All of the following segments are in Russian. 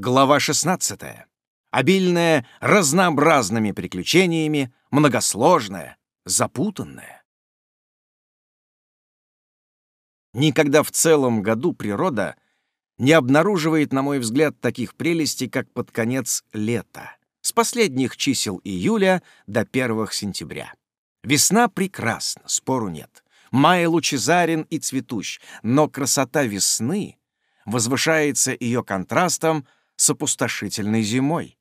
Глава 16. Обильная разнообразными приключениями, многосложная, запутанная. Никогда в целом году природа не обнаруживает, на мой взгляд, таких прелестей, как под конец лета, с последних чисел июля до первых сентября. Весна прекрасна, спору нет. Май лучезарен и цветущ, но красота весны возвышается ее контрастом с опустошительной зимой.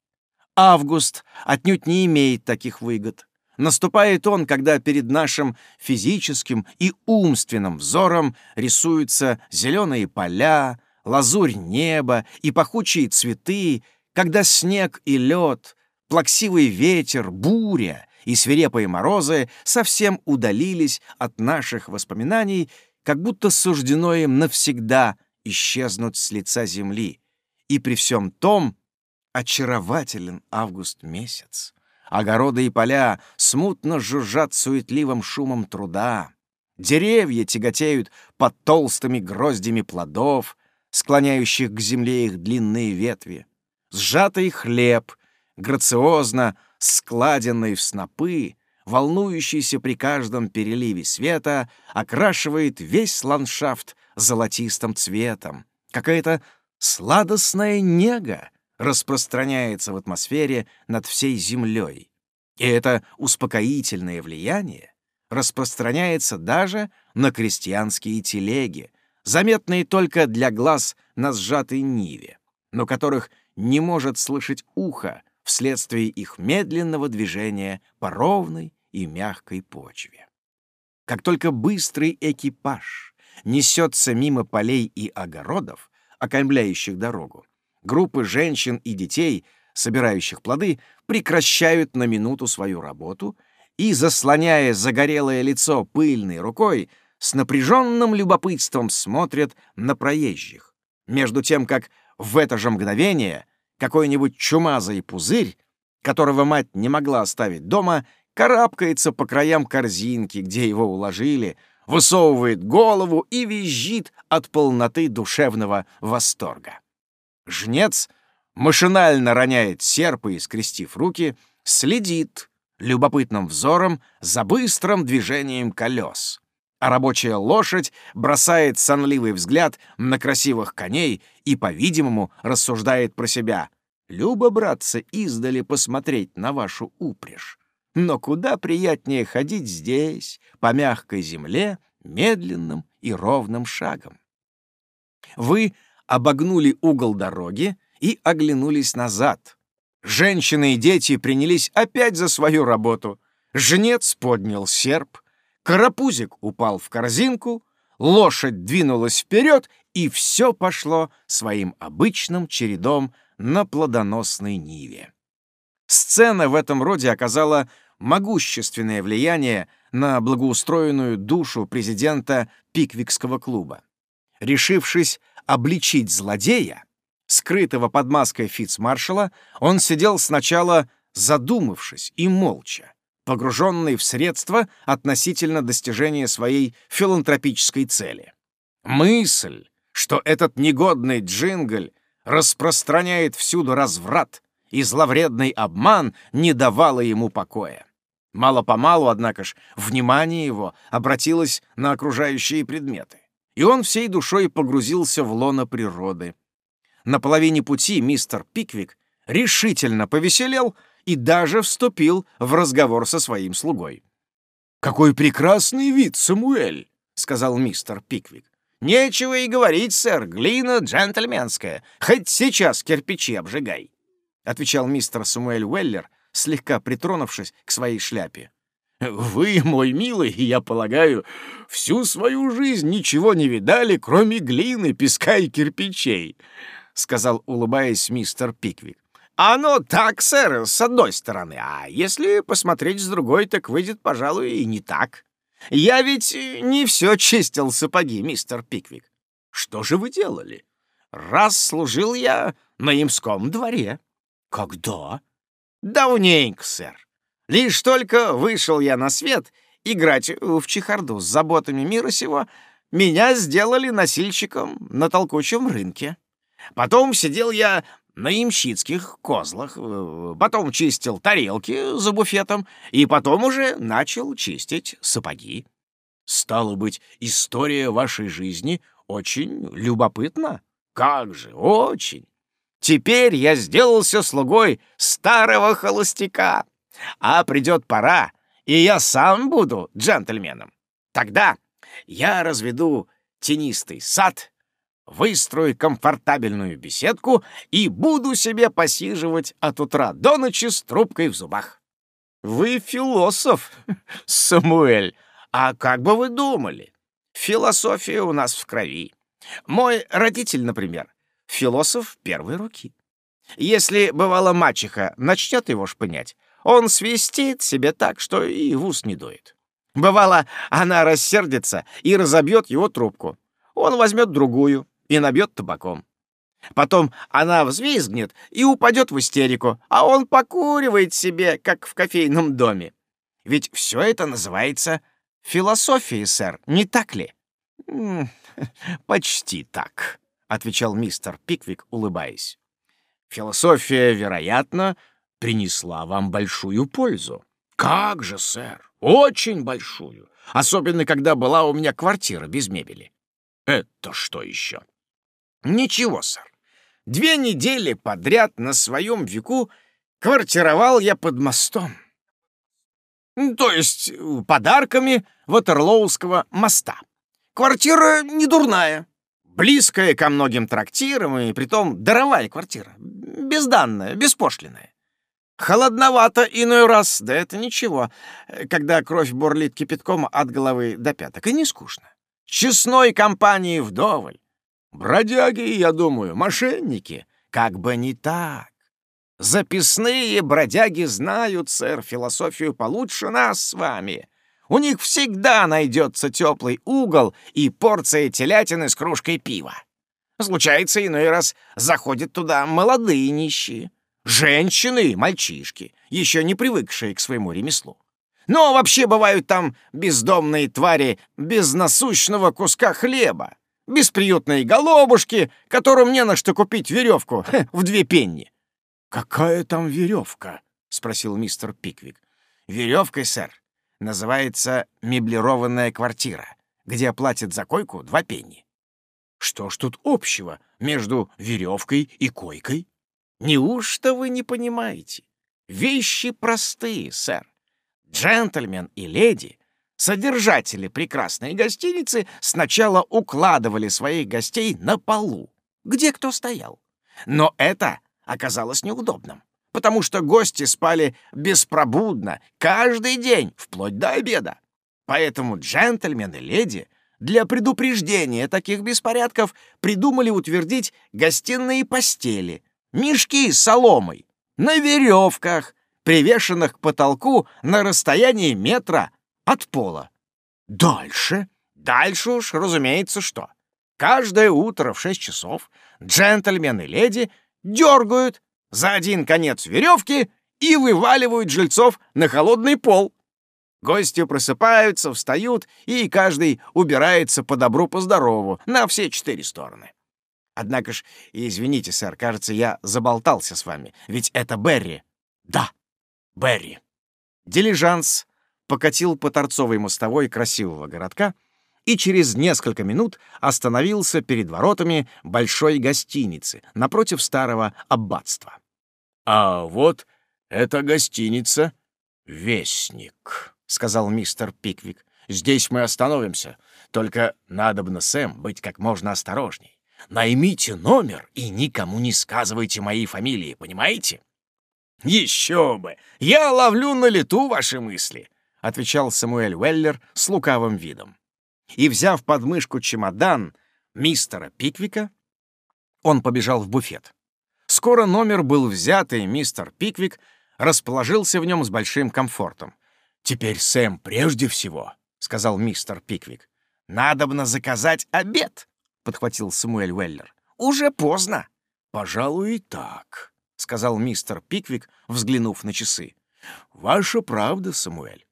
Август отнюдь не имеет таких выгод. Наступает он, когда перед нашим физическим и умственным взором рисуются зеленые поля, лазурь неба и пахучие цветы, когда снег и лед, плаксивый ветер, буря и свирепые морозы совсем удалились от наших воспоминаний, как будто суждено им навсегда исчезнуть с лица земли. И при всем том очарователен август месяц. Огороды и поля смутно жужжат суетливым шумом труда. Деревья тяготеют под толстыми гроздями плодов, склоняющих к земле их длинные ветви. Сжатый хлеб, грациозно складенный в снопы, волнующийся при каждом переливе света, окрашивает весь ландшафт золотистым цветом. Какая-то сладостная нега распространяется в атмосфере над всей Землей. И это успокоительное влияние распространяется даже на крестьянские телеги, заметные только для глаз на сжатой ниве, но которых не может слышать ухо вследствие их медленного движения по ровной и мягкой почве. Как только быстрый экипаж несется мимо полей и огородов, окаймляющих дорогу, группы женщин и детей, собирающих плоды, прекращают на минуту свою работу и, заслоняя загорелое лицо пыльной рукой, с напряженным любопытством смотрят на проезжих, между тем как в это же мгновение какой-нибудь чумазый пузырь, которого мать не могла оставить дома, карабкается по краям корзинки, где его уложили, высовывает голову и визжит от полноты душевного восторга. Жнец машинально роняет серп и, скрестив руки, следит любопытным взором за быстрым движением колес. А рабочая лошадь бросает сонливый взгляд на красивых коней и, по-видимому, рассуждает про себя. «Любо, братцы, издали посмотреть на вашу упряжь. Но куда приятнее ходить здесь, по мягкой земле, медленным и ровным шагом. Вы обогнули угол дороги и оглянулись назад. Женщины и дети принялись опять за свою работу. Жнец поднял серп, карапузик упал в корзинку, лошадь двинулась вперед, и все пошло своим обычным чередом на плодоносной ниве. Сцена в этом роде оказала могущественное влияние на благоустроенную душу президента Пиквикского клуба. Решившись обличить злодея, скрытого под маской фицмаршала, он сидел сначала задумавшись и молча, погруженный в средства относительно достижения своей филантропической цели. Мысль, что этот негодный джингль распространяет всюду разврат и зловредный обман, не давала ему покоя. Мало-помалу, однако ж, внимание его обратилось на окружающие предметы, и он всей душой погрузился в лоно природы. На половине пути мистер Пиквик решительно повеселел и даже вступил в разговор со своим слугой. «Какой прекрасный вид, Самуэль!» — сказал мистер Пиквик. «Нечего и говорить, сэр, глина джентльменская, хоть сейчас кирпичи обжигай», — отвечал мистер Самуэль Уэллер, слегка притронувшись к своей шляпе. «Вы, мой милый, я полагаю, всю свою жизнь ничего не видали, кроме глины, песка и кирпичей», — сказал, улыбаясь мистер Пиквик. «Оно так, сэр, с одной стороны, а если посмотреть с другой, так выйдет, пожалуй, и не так. Я ведь не все чистил сапоги, мистер Пиквик. Что же вы делали? Раз служил я на имском дворе». «Когда?» Давненько, сэр. Лишь только вышел я на свет играть в чехарду с заботами мира сего, меня сделали носильщиком на толкучем рынке. Потом сидел я на ямщицких козлах, э, потом чистил тарелки за буфетом и потом уже начал чистить сапоги. Стало быть, история вашей жизни очень любопытна. Как же, очень. Теперь я сделался слугой старого холостяка. А придет пора, и я сам буду джентльменом. Тогда я разведу тенистый сад, выстрою комфортабельную беседку и буду себе посиживать от утра до ночи с трубкой в зубах. Вы философ, Самуэль. А как бы вы думали? Философия у нас в крови. Мой родитель, например, философ первой руки. Если, бывало, мачеха начнет его шпынять, он свистит себе так, что и в ус не дует. Бывало, она рассердится и разобьет его трубку. Он возьмет другую и набьет табаком. Потом она взвизгнет и упадет в истерику, а он покуривает себе, как в кофейном доме. Ведь все это называется философией, сэр, не так ли? «Почти так», — отвечал мистер Пиквик, улыбаясь. «Философия, вероятно, принесла вам большую пользу». «Как же, сэр, очень большую, особенно когда была у меня квартира без мебели». «Это что еще?» «Ничего, сэр. Две недели подряд на своем веку квартировал я под мостом. То есть подарками Ватерлоуского моста. Квартира не дурная, близкая ко многим трактирам и притом даровая квартира, безданная, беспошлиная. Холодновато иной раз, да это ничего, когда кровь бурлит кипятком от головы до пяток, и не скучно. Честной компании вдоволь. Бродяги, я думаю, мошенники. Как бы не так. Записные бродяги знают, сэр, философию получше нас с вами. У них всегда найдется теплый угол и порция телятины с кружкой пива. Случается, иной раз заходят туда молодые нищие, женщины и мальчишки, еще не привыкшие к своему ремеслу. Но вообще бывают там бездомные твари без насущного куска хлеба, бесприютные голубушки, которым не на что купить веревку в две пенни. «Какая там веревка?» — спросил мистер Пиквик. «Веревкой, сэр, называется меблированная квартира, где платят за койку два пенни. Что ж тут общего между веревкой и койкой? Неужто вы не понимаете? Вещи простые, сэр. Джентльмен и леди, содержатели прекрасной гостиницы, сначала укладывали своих гостей на полу, где кто стоял. Но это оказалось неудобным потому что гости спали беспробудно каждый день, вплоть до обеда. Поэтому джентльмены и леди для предупреждения таких беспорядков придумали утвердить гостиные постели, мешки с соломой, на веревках, привешенных к потолку на расстоянии метра от пола. Дальше, дальше уж, разумеется, что. Каждое утро в шесть часов джентльмены и леди дергают за один конец веревки и вываливают жильцов на холодный пол. Гости просыпаются, встают, и каждый убирается по добру, по здорову, на все четыре стороны. Однако ж, извините, сэр, кажется, я заболтался с вами, ведь это Берри. Да, Берри. Дилижанс покатил по торцовой мостовой красивого городка и через несколько минут остановился перед воротами большой гостиницы напротив старого аббатства. «А вот эта гостиница — Вестник», — сказал мистер Пиквик. «Здесь мы остановимся. Только надобно, Сэм, быть как можно осторожней. Наймите номер и никому не сказывайте моей фамилии, понимаете?» «Еще бы! Я ловлю на лету ваши мысли!» — отвечал Самуэль Уэллер с лукавым видом и, взяв под мышку чемодан мистера Пиквика, он побежал в буфет. Скоро номер был взят, и мистер Пиквик расположился в нем с большим комфортом. «Теперь, Сэм, прежде всего», — сказал мистер Пиквик, — «надобно заказать обед», — подхватил Самуэль Уэллер. «Уже поздно». «Пожалуй, и так», — сказал мистер Пиквик, взглянув на часы. «Ваша правда, Самуэль.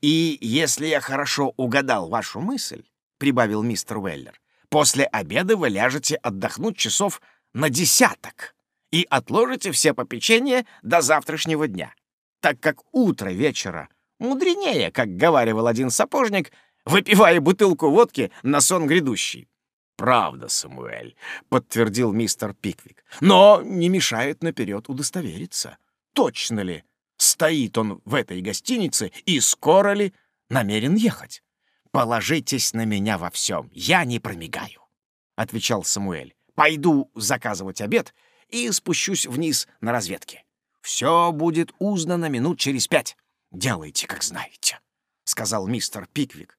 «И если я хорошо угадал вашу мысль, — прибавил мистер Уэллер, — после обеда вы ляжете отдохнуть часов на десяток, и отложите все попечения до завтрашнего дня, так как утро вечера мудренее, как говаривал один сапожник, выпивая бутылку водки на сон грядущий. «Правда, Самуэль», — подтвердил мистер Пиквик, «но не мешает наперед удостовериться. Точно ли стоит он в этой гостинице и скоро ли намерен ехать? Положитесь на меня во всем, я не промигаю», — отвечал Самуэль. «Пойду заказывать обед и спущусь вниз на разведке. Все будет узнано минут через пять. Делайте, как знаете», — сказал мистер Пиквик.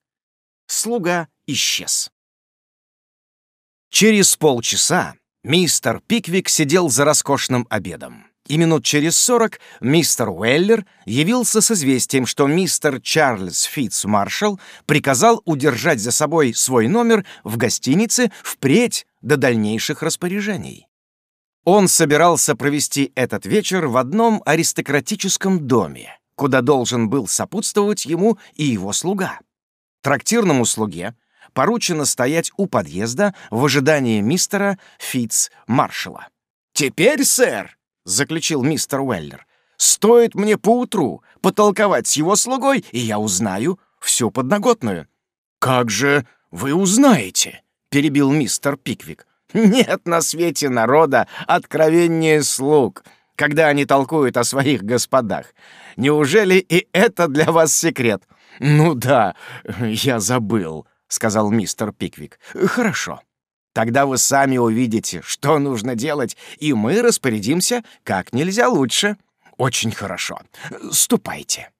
Слуга исчез. Через полчаса мистер Пиквик сидел за роскошным обедом. И минут через сорок мистер Уэллер явился с известием, что мистер Чарльз Фитц Маршалл приказал удержать за собой свой номер в гостинице впредь до дальнейших распоряжений. Он собирался провести этот вечер в одном аристократическом доме, куда должен был сопутствовать ему и его слуга. Трактирному слуге поручено стоять у подъезда в ожидании мистера Фитц Маршалла. «Теперь, сэр», — заключил мистер Уэллер, «стоит мне поутру потолковать с его слугой, и я узнаю всю подноготную». «Как же вы узнаете?» — перебил мистер Пиквик. Нет на свете народа откровеннее слуг, когда они толкуют о своих господах. Неужели и это для вас секрет? Ну да, я забыл, сказал мистер Пиквик. Хорошо. Тогда вы сами увидите, что нужно делать, и мы распорядимся как нельзя лучше. Очень хорошо. Ступайте.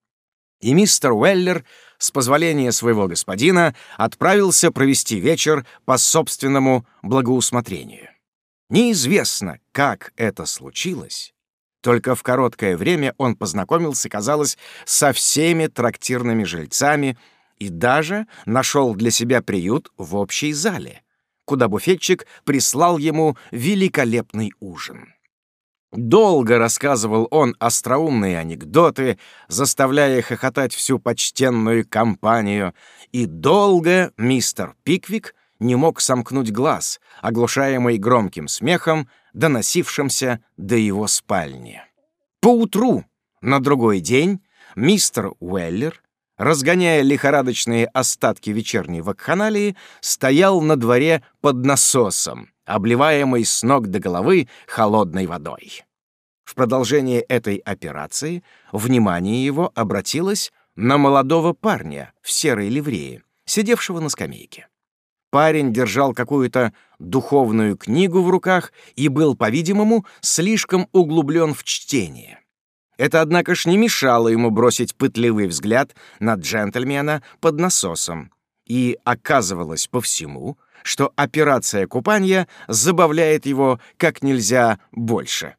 И мистер Уэллер с позволения своего господина, отправился провести вечер по собственному благоусмотрению. Неизвестно, как это случилось, только в короткое время он познакомился, казалось, со всеми трактирными жильцами и даже нашел для себя приют в общей зале, куда буфетчик прислал ему великолепный ужин. Долго рассказывал он остроумные анекдоты, заставляя хохотать всю почтенную компанию, и долго мистер Пиквик не мог сомкнуть глаз, оглушаемый громким смехом, доносившимся до его спальни. Поутру, на другой день, мистер Уэллер, разгоняя лихорадочные остатки вечерней вакханалии, стоял на дворе под насосом, обливаемый с ног до головы холодной водой. В продолжение этой операции внимание его обратилось на молодого парня в серой ливрее, сидевшего на скамейке. Парень держал какую-то духовную книгу в руках и был, по-видимому, слишком углублен в чтение. Это, однако ж, не мешало ему бросить пытливый взгляд на джентльмена под насосом. И оказывалось по всему, что операция купания забавляет его как нельзя больше.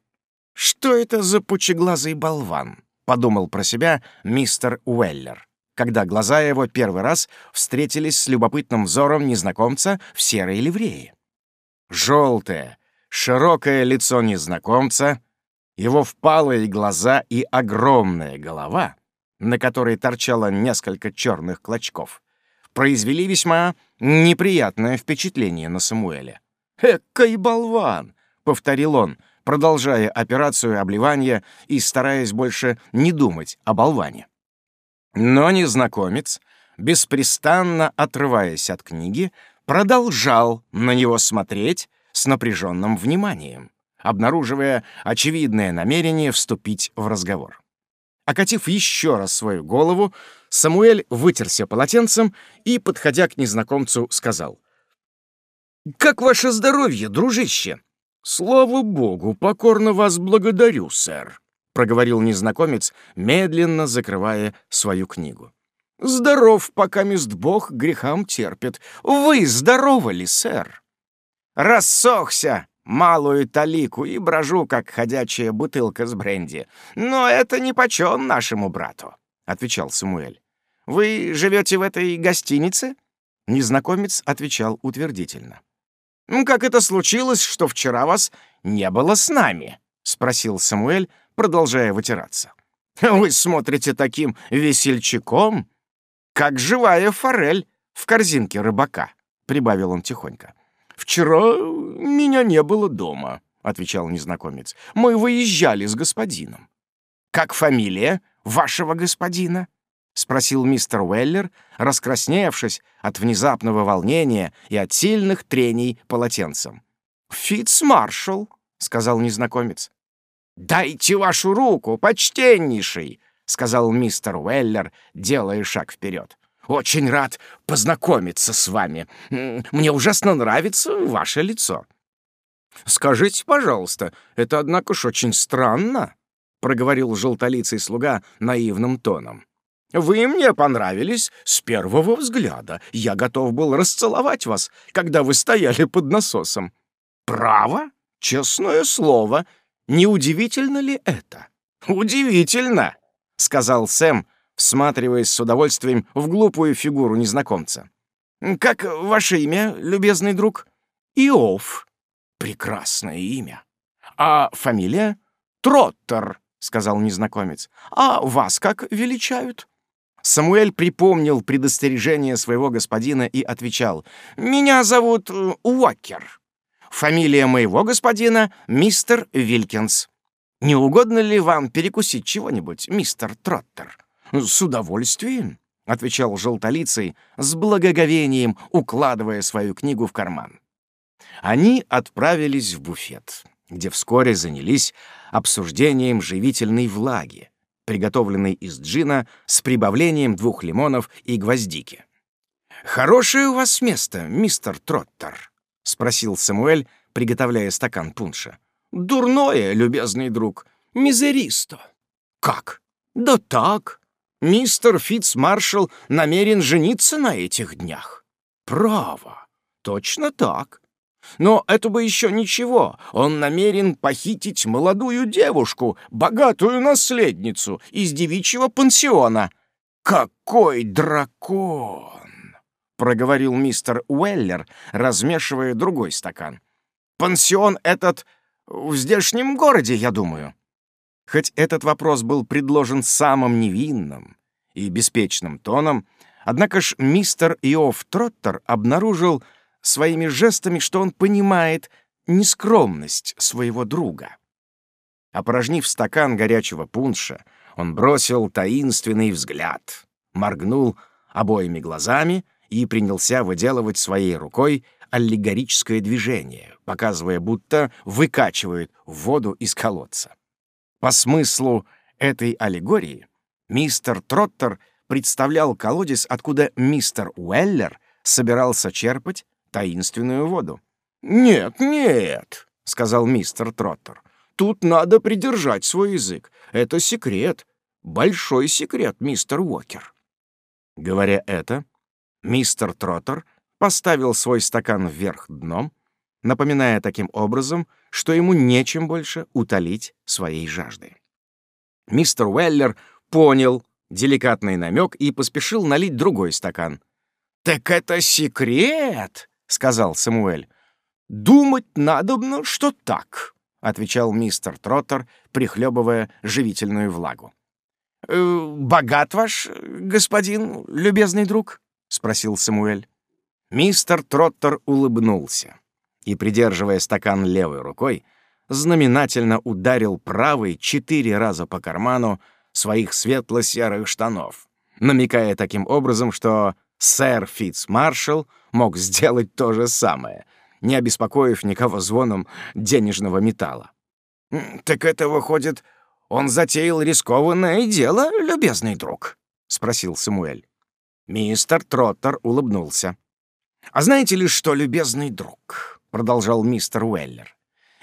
«Что это за пучеглазый болван?» — подумал про себя мистер Уэллер, когда глаза его первый раз встретились с любопытным взором незнакомца в серой ливреи. Желтое, широкое лицо незнакомца, его впалые глаза и огромная голова, на которой торчало несколько черных клочков, произвели весьма неприятное впечатление на Самуэля. «Экой болван!» — повторил он, продолжая операцию обливания и стараясь больше не думать о болване. Но незнакомец, беспрестанно отрываясь от книги, продолжал на него смотреть с напряженным вниманием, обнаруживая очевидное намерение вступить в разговор. Окатив еще раз свою голову, Самуэль вытерся полотенцем и, подходя к незнакомцу, сказал. «Как ваше здоровье, дружище?» «Слава богу, покорно вас благодарю, сэр», — проговорил незнакомец, медленно закрывая свою книгу. «Здоров, пока мест бог грехам терпит. Вы здоровы ли, сэр?» «Рассохся, малую талику, и брожу, как ходячая бутылка с бренди. Но это нипочем нашему брату», — отвечал Самуэль. «Вы живете в этой гостинице?» Незнакомец отвечал утвердительно. «Как это случилось, что вчера вас не было с нами?» — спросил Самуэль, продолжая вытираться. «Вы смотрите таким весельчаком, как живая форель в корзинке рыбака», — прибавил он тихонько. «Вчера меня не было дома», —— отвечал незнакомец. «Мы выезжали с господином». «Как фамилия вашего господина?» — спросил мистер Уэллер, раскрасневшись от внезапного волнения и от сильных трений полотенцем. «Фитцмаршал», — сказал незнакомец. «Дайте вашу руку, почтеннейший», — сказал мистер Уэллер, делая шаг вперед. «Очень рад познакомиться с вами. Мне ужасно нравится ваше лицо». «Скажите, пожалуйста, это, однако ж, очень странно», — проговорил желтолицый слуга наивным тоном. Вы мне понравились с первого взгляда. Я готов был расцеловать вас, когда вы стояли под насосом. Право? Честное слово. Не удивительно ли это? Удивительно, сказал Сэм, всматриваясь с удовольствием в глупую фигуру незнакомца. Как ваше имя, любезный друг? Иов. Прекрасное имя. А фамилия? Троттер, сказал незнакомец. А вас как величают? Самуэль припомнил предостережение своего господина и отвечал, «Меня зовут э, Уокер. Фамилия моего господина — мистер Вилькинс. Не угодно ли вам перекусить чего-нибудь, мистер Троттер?» «С удовольствием», — отвечал желтолицый, с благоговением укладывая свою книгу в карман. Они отправились в буфет, где вскоре занялись обсуждением живительной влаги, приготовленный из джина с прибавлением двух лимонов и гвоздики. «Хорошее у вас место, мистер Троттер», — спросил Самуэль, приготовляя стакан пунша. «Дурное, любезный друг, мизеристо». «Как?» «Да так. Мистер Фитцмаршал намерен жениться на этих днях». «Право. Точно так. Но это бы еще ничего. Он намерен похитить молодую девушку, богатую наследницу из девичьего пансиона. Какой дракон! проговорил мистер Уэллер, размешивая другой стакан. Пансион этот в здешнем городе, я думаю. Хоть этот вопрос был предложен самым невинным и беспечным тоном, однако ж мистер Иов Троттер обнаружил, своими жестами, что он понимает нескромность своего друга. Опорожнив стакан горячего пунша, он бросил таинственный взгляд, моргнул обоими глазами и принялся выделывать своей рукой аллегорическое движение, показывая, будто выкачивает воду из колодца. По смыслу этой аллегории мистер Троттер представлял колодец, откуда мистер Уэллер собирался черпать таинственную воду. «Нет, нет», — сказал мистер Троттер. «Тут надо придержать свой язык. Это секрет. Большой секрет, мистер Уокер». Говоря это, мистер Троттер поставил свой стакан вверх дном, напоминая таким образом, что ему нечем больше утолить своей жажды. Мистер Уэллер понял деликатный намек и поспешил налить другой стакан. «Так это секрет!» сказал Самуэль. «Думать надобно, что так», — отвечал мистер Троттер, прихлебывая живительную влагу. «Э, «Богат ваш господин, любезный друг?» — спросил Самуэль. Мистер Троттер улыбнулся и, придерживая стакан левой рукой, знаменательно ударил правой четыре раза по карману своих светло-серых штанов, намекая таким образом, что сэр Фитцмаршал мог сделать то же самое, не обеспокоив никого звоном денежного металла. «Так это, выходит, он затеял рискованное дело, любезный друг?» — спросил Самуэль. Мистер Троттер улыбнулся. «А знаете ли что, любезный друг?» — продолжал мистер Уэллер.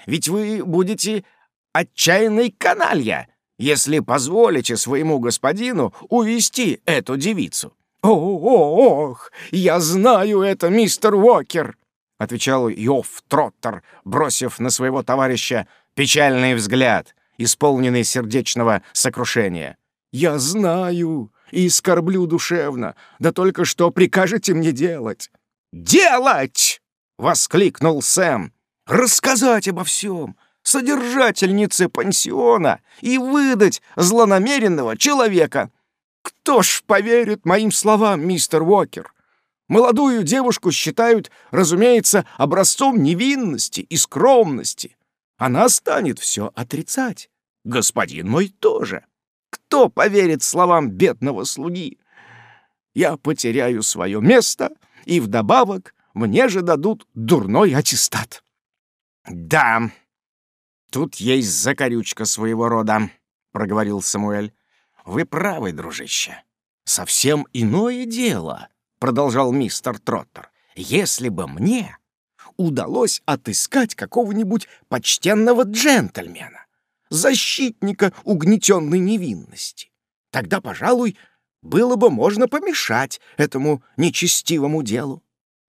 «Ведь вы будете отчаянной каналья, если позволите своему господину увести эту девицу. «Ох, я знаю это, мистер Уокер!» — отвечал Йофф Троттер, бросив на своего товарища печальный взгляд, исполненный сердечного сокрушения. «Я знаю и скорблю душевно, да только что прикажете мне делать?» «Делать!» — воскликнул Сэм. «Рассказать обо всем, содержательнице пансиона и выдать злонамеренного человека, кто ж поверит моим словам, мистер Уокер? Молодую девушку считают, разумеется, образцом невинности и скромности. Она станет все отрицать. Господин мой тоже. Кто поверит словам бедного слуги? Я потеряю свое место, и вдобавок мне же дадут дурной аттестат. Да, тут есть закорючка своего рода, — проговорил Самуэль. Вы правы, дружище. Совсем иное дело, — продолжал мистер Троттер. Если бы мне удалось отыскать какого-нибудь почтенного джентльмена, защитника угнетенной невинности, тогда, пожалуй, было бы можно помешать этому нечестивому делу.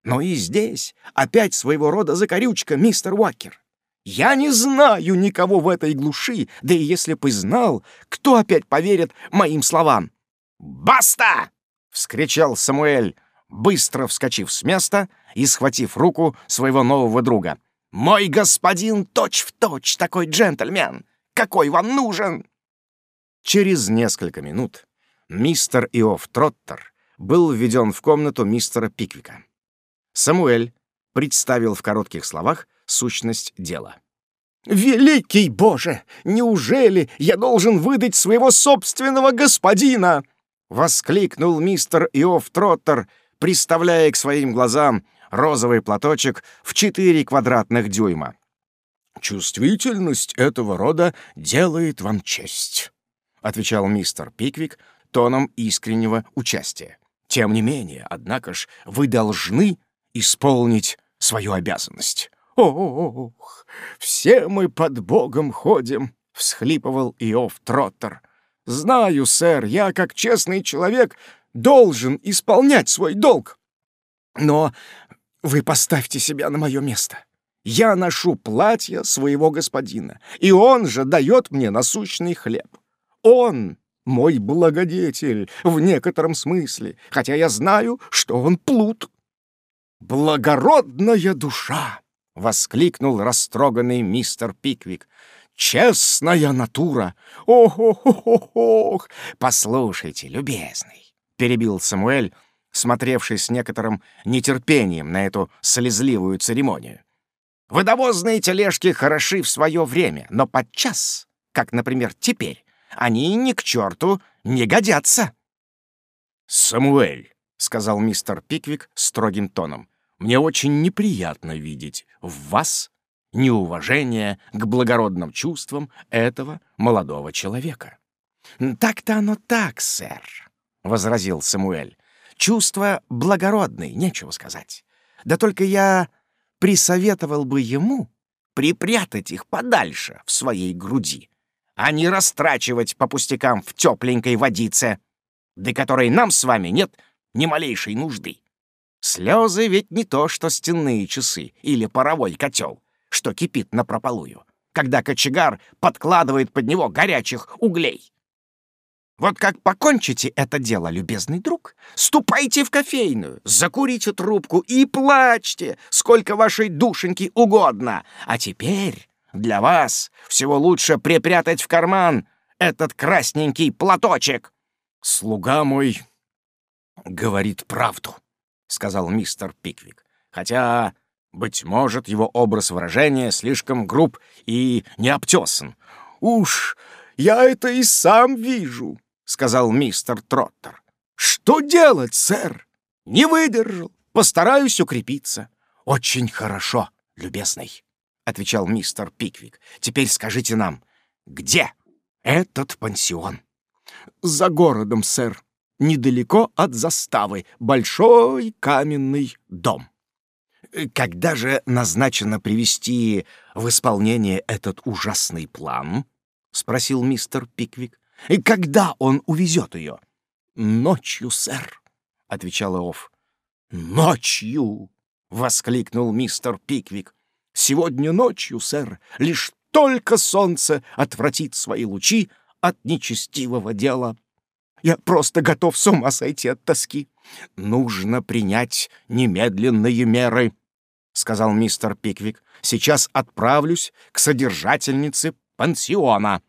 Но и здесь опять своего рода закорючка, мистер Уакер. Я не знаю никого в этой глуши, да и если бы знал, кто опять поверит моим словам. «Баста!» — вскричал Самуэль, быстро вскочив с места и схватив руку своего нового друга. «Мой господин точь-в-точь точь такой джентльмен! Какой вам нужен?» Через несколько минут мистер Иов Троттер был введен в комнату мистера Пиквика. Самуэль представил в коротких словах сущность дела. «Великий Боже! Неужели я должен выдать своего собственного господина?» — воскликнул мистер Иов Троттер, приставляя к своим глазам розовый платочек в четыре квадратных дюйма. «Чувствительность этого рода делает вам честь», — отвечал мистер Пиквик тоном искреннего участия. «Тем не менее, однако ж, вы должны исполнить свою обязанность». «Ох, все мы под Богом ходим», — всхлипывал Иов Троттер. «Знаю, сэр, я, как честный человек, должен исполнять свой долг. Но вы поставьте себя на мое место. Я ношу платье своего господина, и он же дает мне насущный хлеб. Он мой благодетель в некотором смысле, хотя я знаю, что он плут. «Благородная душа!» — воскликнул растроганный мистер Пиквик. «Честная натура! Ох-ох-ох-ох! Послушайте, любезный!» — перебил Самуэль, смотревший с некоторым нетерпением на эту слезливую церемонию. «Водовозные тележки хороши в свое время, но подчас, как, например, теперь, они ни к черту не годятся». «Самуэль», — сказал мистер Пиквик строгим тоном, мне очень неприятно видеть в вас неуважение к благородным чувствам этого молодого человека». «Так-то оно так, сэр», — возразил Самуэль. «Чувства благородные, нечего сказать. Да только я присоветовал бы ему припрятать их подальше в своей груди, а не растрачивать по пустякам в тепленькой водице, до которой нам с вами нет ни малейшей нужды. Слезы ведь не то, что стенные часы или паровой котел, что кипит напропалую, когда кочегар подкладывает под него горячих углей. Вот как покончите это дело, любезный друг, ступайте в кофейную, закурите трубку и плачьте, сколько вашей душеньки угодно. А теперь для вас всего лучше припрятать в карман этот красненький платочек. Слуга мой говорит правду, — сказал мистер Пиквик. «Хотя, быть может, его образ выражения слишком груб и необтесан». «Уж я это и сам вижу», — сказал мистер Троттер. «Что делать, сэр? Не выдержал. Постараюсь укрепиться». «Очень хорошо, любезный», — отвечал мистер Пиквик. «Теперь скажите нам, где этот пансион?» «За городом, сэр», недалеко от заставы, большой каменный дом. Когда же назначено привести в исполнение этот ужасный план? — спросил мистер Пиквик. — И когда он увезет ее? — Ночью, сэр, — отвечал Иов. — Ночью! — воскликнул мистер Пиквик. — Сегодня ночью, сэр, лишь только солнце отвратит свои лучи от нечестивого дела я просто готов с ума сойти от тоски. Нужно принять немедленные меры, — сказал мистер Пиквик. Сейчас отправлюсь к содержательнице пансиона.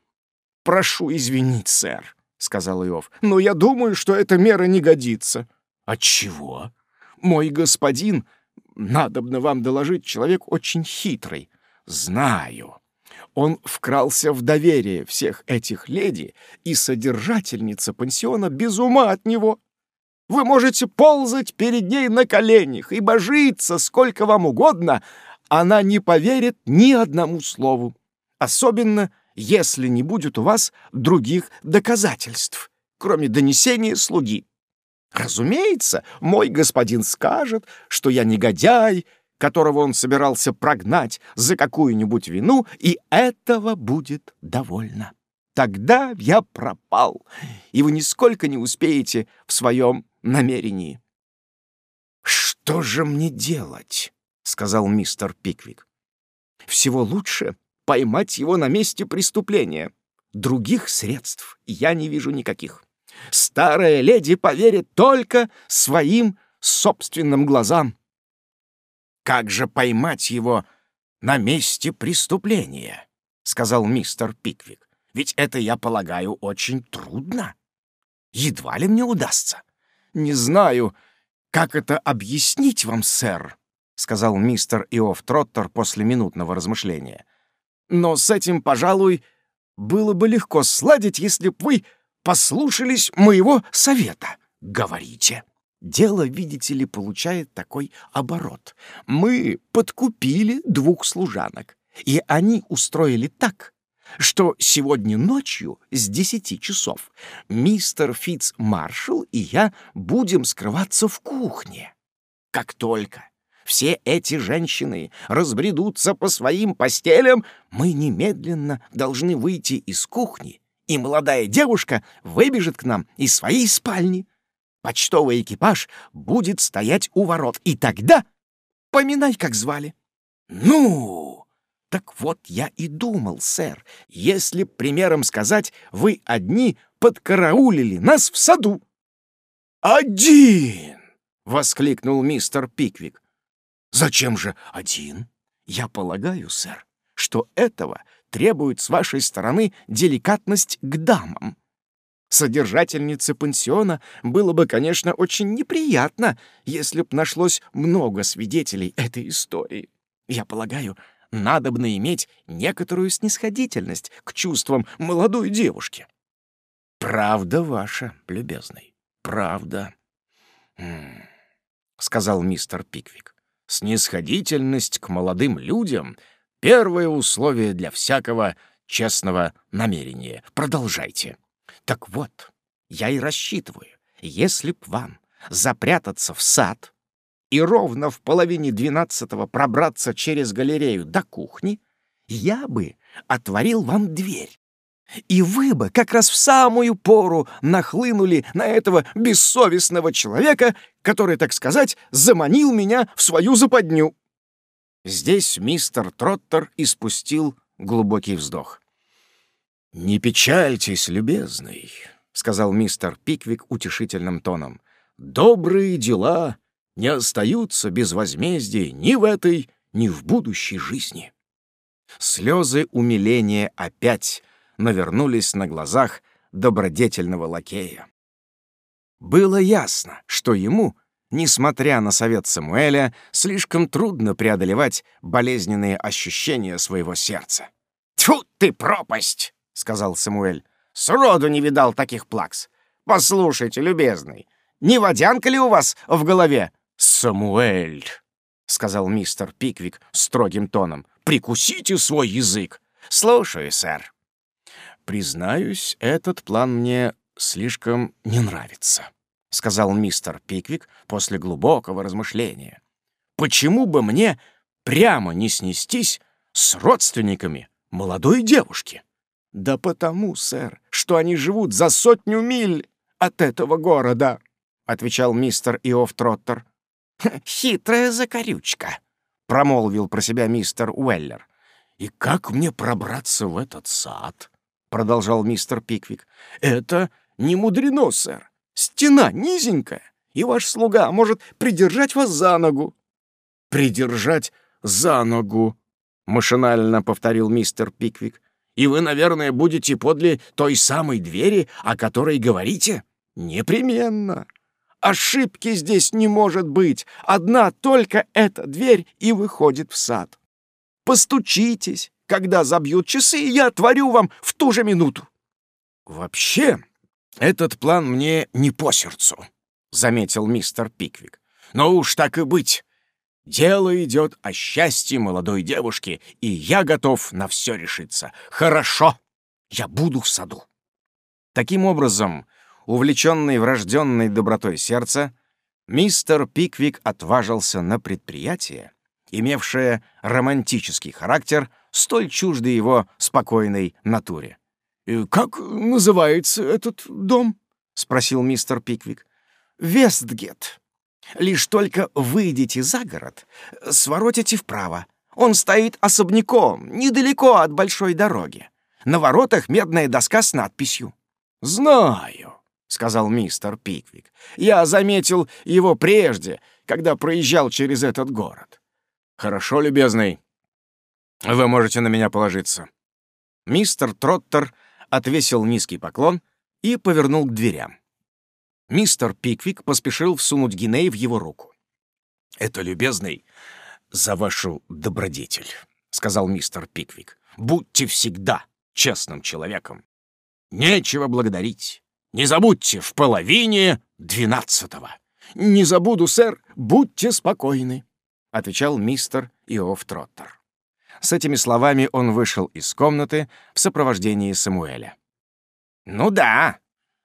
Прошу извинить, сэр, — сказал Иов, — но я думаю, что эта мера не годится. Отчего? Мой господин, надобно вам доложить, человек очень хитрый. Знаю. Он вкрался в доверие всех этих леди, и содержательница пансиона без ума от него. Вы можете ползать перед ней на коленях и божиться сколько вам угодно, она не поверит ни одному слову, особенно если не будет у вас других доказательств, кроме донесения слуги. Разумеется, мой господин скажет, что я негодяй, которого он собирался прогнать за какую-нибудь вину, и этого будет довольно. Тогда я пропал, и вы нисколько не успеете в своем намерении. «Что же мне делать?» — сказал мистер Пиквик. «Всего лучше поймать его на месте преступления. Других средств я не вижу никаких. Старая леди поверит только своим собственным глазам. «Как же поймать его на месте преступления?» — сказал мистер Пиквик. «Ведь это, я полагаю, очень трудно. Едва ли мне удастся. Не знаю, как это объяснить вам, сэр», — сказал мистер Иов Троттер после минутного размышления. «Но с этим, пожалуй, было бы легко сладить, если б вы послушались моего совета. Говорите». Дело, видите ли, получает такой оборот. Мы подкупили двух служанок, и они устроили так, что сегодня ночью с десяти часов мистер Фитц Маршалл и я будем скрываться в кухне. Как только все эти женщины разбредутся по своим постелям, мы немедленно должны выйти из кухни, и молодая девушка выбежит к нам из своей спальни. Почтовый экипаж будет стоять у ворот, и тогда поминай, как звали. Ну, так вот я и думал, сэр, если, примером сказать, вы одни подкараулили нас в саду. «Один!» — воскликнул мистер Пиквик. «Зачем же один?» «Я полагаю, сэр, что этого требует с вашей стороны деликатность к дамам. Содержательнице пансиона было бы, конечно, очень неприятно, если б нашлось много свидетелей этой истории. Я полагаю, надобно иметь некоторую снисходительность к чувствам молодой девушки. «Правда ваша, любезный, правда», — сказал мистер Пиквик. «Снисходительность к молодым людям — первое условие для всякого честного намерения. Продолжайте». Так вот, я и рассчитываю, если б вам запрятаться в сад и ровно в половине двенадцатого пробраться через галерею до кухни, я бы отворил вам дверь. И вы бы как раз в самую пору нахлынули на этого бессовестного человека, который, так сказать, заманил меня в свою западню. Здесь мистер Троттер испустил глубокий вздох. «Не печальтесь, любезный», — сказал мистер Пиквик утешительным тоном. «Добрые дела не остаются без возмездия ни в этой, ни в будущей жизни». Слезы умиления опять навернулись на глазах добродетельного лакея. Было ясно, что ему, несмотря на совет Самуэля, слишком трудно преодолевать болезненные ощущения своего сердца. «Тьфу ты, пропасть!» — сказал Самуэль. «Сроду не видал таких плакс. Послушайте, любезный, не водянка ли у вас в голове?» «Самуэль!» — сказал мистер Пиквик строгим тоном. «Прикусите свой язык!» «Слушаю, сэр». «Признаюсь, этот план мне слишком не нравится», — сказал мистер Пиквик после глубокого размышления. «Почему бы мне прямо не снестись с родственниками молодой девушки?» «Да потому, сэр, что они живут за сотню миль от этого города», — отвечал мистер Иов Троттер. «Хитрая закорючка», — промолвил про себя мистер Уэллер. «И как мне пробраться в этот сад?» — продолжал мистер Пиквик. «Это не мудрено, сэр. Стена низенькая, и ваш слуга может придержать вас за ногу». «Придержать за ногу», — машинально повторил мистер Пиквик и вы, наверное, будете подле той самой двери, о которой говорите? Непременно. Ошибки здесь не может быть. Одна только эта дверь и выходит в сад. Постучитесь, Когда забьют часы, я отворю вам в ту же минуту». «Вообще, этот план мне не по сердцу», — заметил мистер Пиквик. «Но уж так и быть. Дело идет о счастье молодой девушки, и я готов на все решиться. Хорошо, я буду в саду». Таким образом, увлеченный врожденной добротой сердца, мистер Пиквик отважился на предприятие, имевшее романтический характер, столь чуждый его спокойной натуре. «Как называется этот дом?» — спросил мистер Пиквик. «Вестгет. Лишь только выйдете за город, своротите вправо. Он стоит особняком, недалеко от большой дороги. На воротах медная доска с надписью. «Знаю», — сказал мистер Пиквик. «Я заметил его прежде, когда проезжал через этот город». «Хорошо, любезный. Вы можете на меня положиться». Мистер Троттер отвесил низкий поклон и повернул к дверям. Мистер Пиквик поспешил всунуть Гиней в его руку. «Это, любезный, за вашу добродетель», — сказал мистер Пиквик. «Будьте всегда честным человеком. Нечего благодарить. Не забудьте в половине двенадцатого». «Не забуду, сэр, будьте спокойны», — отвечал мистер Иов Троттер. С этими словами он вышел из комнаты в сопровождении Самуэля. «Ну да,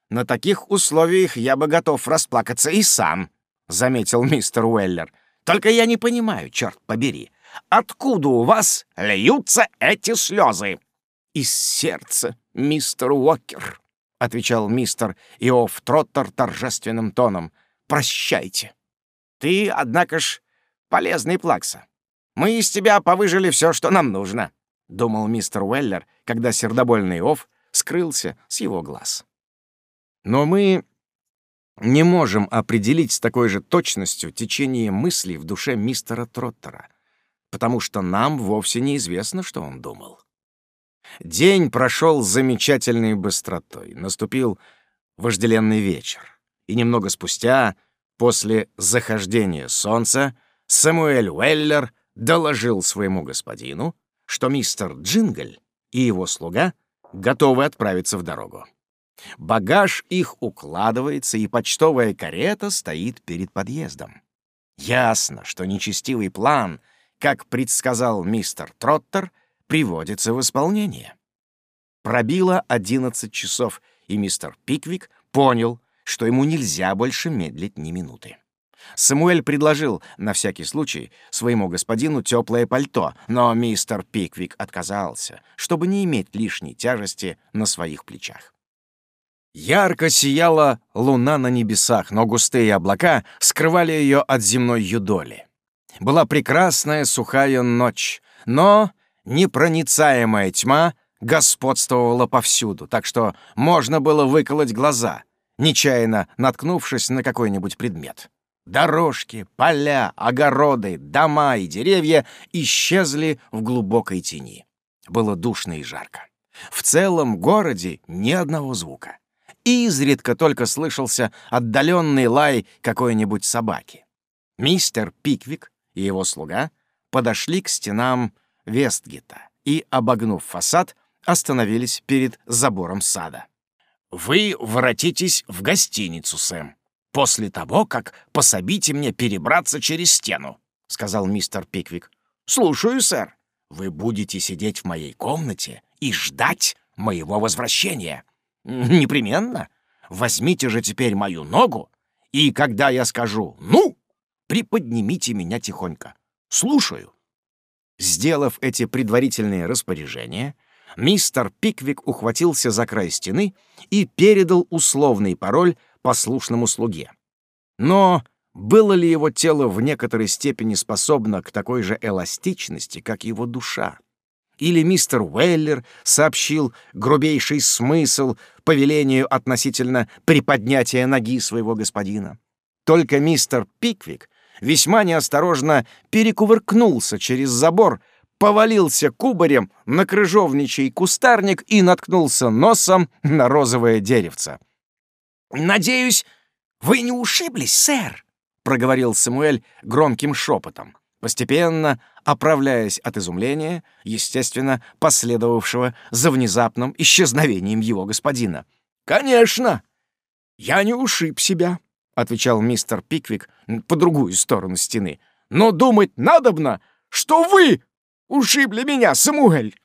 на таких условиях я бы готов расплакаться и сам», — заметил мистер Уэллер. «Только я не понимаю, черт побери, откуда у вас льются эти слезы?» «Из сердца, мистер Уокер», — отвечал мистер Иов Троттер торжественным тоном. «Прощайте». «Ты, однако ж, полезный плакса. Мы из тебя повыжили все, что нам нужно», — думал мистер Уэллер, когда сердобольный Иов скрылся с его глаз. Но мы не можем определить с такой же точностью течение мыслей в душе мистера Троттера, потому что нам вовсе неизвестно, что он думал. День прошел с замечательной быстротой. Наступил вожделенный вечер. И немного спустя, после захождения солнца, Самуэль Уэллер доложил своему господину, что мистер Джингль и его слуга готовы отправиться в дорогу. Багаж их укладывается, и почтовая карета стоит перед подъездом. Ясно, что нечестивый план, как предсказал мистер Троттер, приводится в исполнение. Пробило одиннадцать часов, и мистер Пиквик понял, что ему нельзя больше медлить ни минуты. Самуэль предложил, на всякий случай, своему господину теплое пальто, но мистер Пиквик отказался, чтобы не иметь лишней тяжести на своих плечах. Ярко сияла луна на небесах, но густые облака скрывали ее от земной юдоли. Была прекрасная сухая ночь, но непроницаемая тьма господствовала повсюду, так что можно было выколоть глаза, нечаянно наткнувшись на какой-нибудь предмет. Дорожки, поля, огороды, дома и деревья исчезли в глубокой тени. Было душно и жарко. В целом городе ни одного звука и изредка только слышался отдаленный лай какой-нибудь собаки. Мистер Пиквик и его слуга подошли к стенам Вестгета и, обогнув фасад, остановились перед забором сада. «Вы воротитесь в гостиницу, Сэм, после того, как пособите мне перебраться через стену», — сказал мистер Пиквик. «Слушаю, сэр. Вы будете сидеть в моей комнате и ждать моего возвращения. «Непременно. Возьмите же теперь мою ногу, и когда я скажу «ну», приподнимите меня тихонько. Слушаю». Сделав эти предварительные распоряжения, мистер Пиквик ухватился за край стены и передал условный пароль послушному слуге. Но было ли его тело в некоторой степени способно к такой же эластичности, как его душа? Или мистер Уэллер сообщил грубейший смысл повелению относительно приподнятия ноги своего господина. Только мистер Пиквик весьма неосторожно перекувыркнулся через забор, повалился кубарем на крыжовничий кустарник и наткнулся носом на розовое деревце. «Надеюсь, вы не ушиблись, сэр?» — проговорил Самуэль громким шепотом. Постепенно оправляясь от изумления, естественно, последовавшего за внезапным исчезновением его господина. «Конечно! Я не ушиб себя», — отвечал мистер Пиквик по другую сторону стены. «Но думать надобно, что вы ушибли меня, Самуэль!»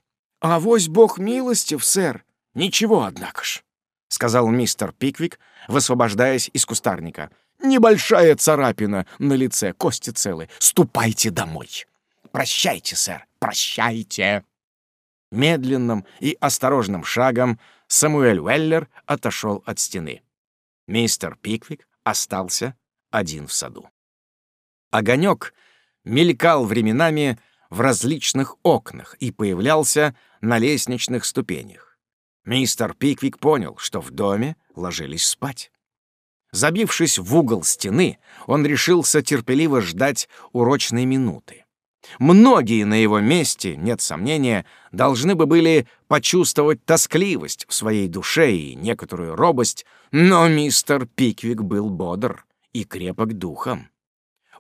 «А вось бог милостив, сэр. Ничего, однако ж», — сказал мистер Пиквик, высвобождаясь из кустарника. «Небольшая царапина на лице, кости целы. Ступайте домой». «Прощайте, сэр, прощайте!» Медленным и осторожным шагом Самуэль Уэллер отошел от стены. Мистер Пиквик остался один в саду. Огонек мелькал временами в различных окнах и появлялся на лестничных ступенях. Мистер Пиквик понял, что в доме ложились спать. Забившись в угол стены, он решился терпеливо ждать урочной минуты. Многие на его месте, нет сомнения, должны бы были почувствовать тоскливость в своей душе и некоторую робость, но мистер Пиквик был бодр и крепок духом.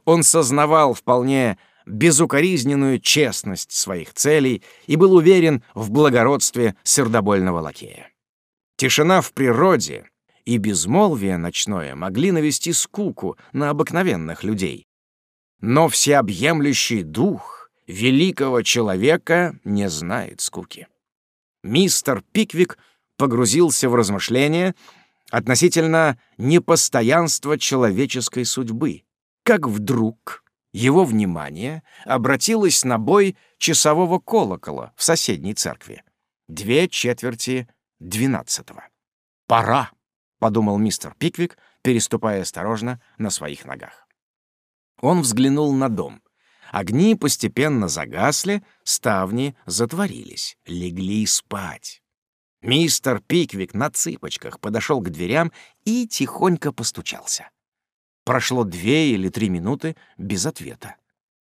Он сознавал вполне безукоризненную честность своих целей и был уверен в благородстве сердобольного лакея. Тишина в природе и безмолвие ночное могли навести скуку на обыкновенных людей, но всеобъемлющий дух великого человека не знает скуки. Мистер Пиквик погрузился в размышления относительно непостоянства человеческой судьбы, как вдруг его внимание обратилось на бой часового колокола в соседней церкви. Две четверти двенадцатого. «Пора», — подумал мистер Пиквик, переступая осторожно на своих ногах. Он взглянул на дом. Огни постепенно загасли, ставни затворились, легли спать. Мистер Пиквик на цыпочках подошел к дверям и тихонько постучался. Прошло две или три минуты без ответа.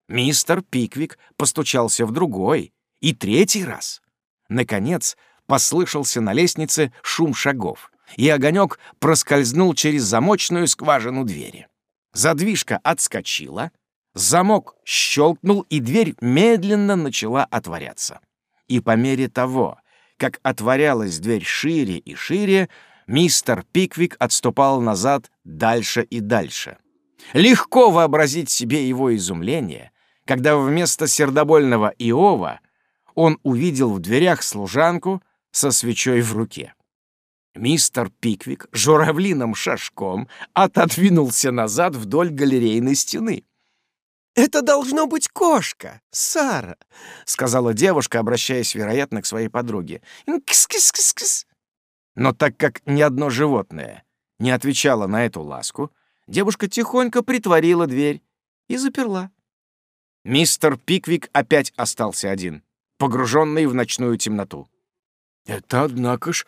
Мистер Пиквик постучался в другой и третий раз. Наконец послышался на лестнице шум шагов, и огонек проскользнул через замочную скважину двери. Задвижка отскочила, замок щелкнул, и дверь медленно начала отворяться. И по мере того, как отворялась дверь шире и шире, мистер Пиквик отступал назад дальше и дальше. Легко вообразить себе его изумление, когда вместо сердобольного Иова он увидел в дверях служанку со свечой в руке. Мистер Пиквик журавлиным шажком отодвинулся назад вдоль галерейной стены. «Это должно быть кошка, Сара», — сказала девушка, обращаясь, вероятно, к своей подруге. «Кс-кс-кс-кс». Но так как ни одно животное не отвечало на эту ласку, девушка тихонько притворила дверь и заперла. Мистер Пиквик опять остался один, погруженный в ночную темноту. «Это, однако ж,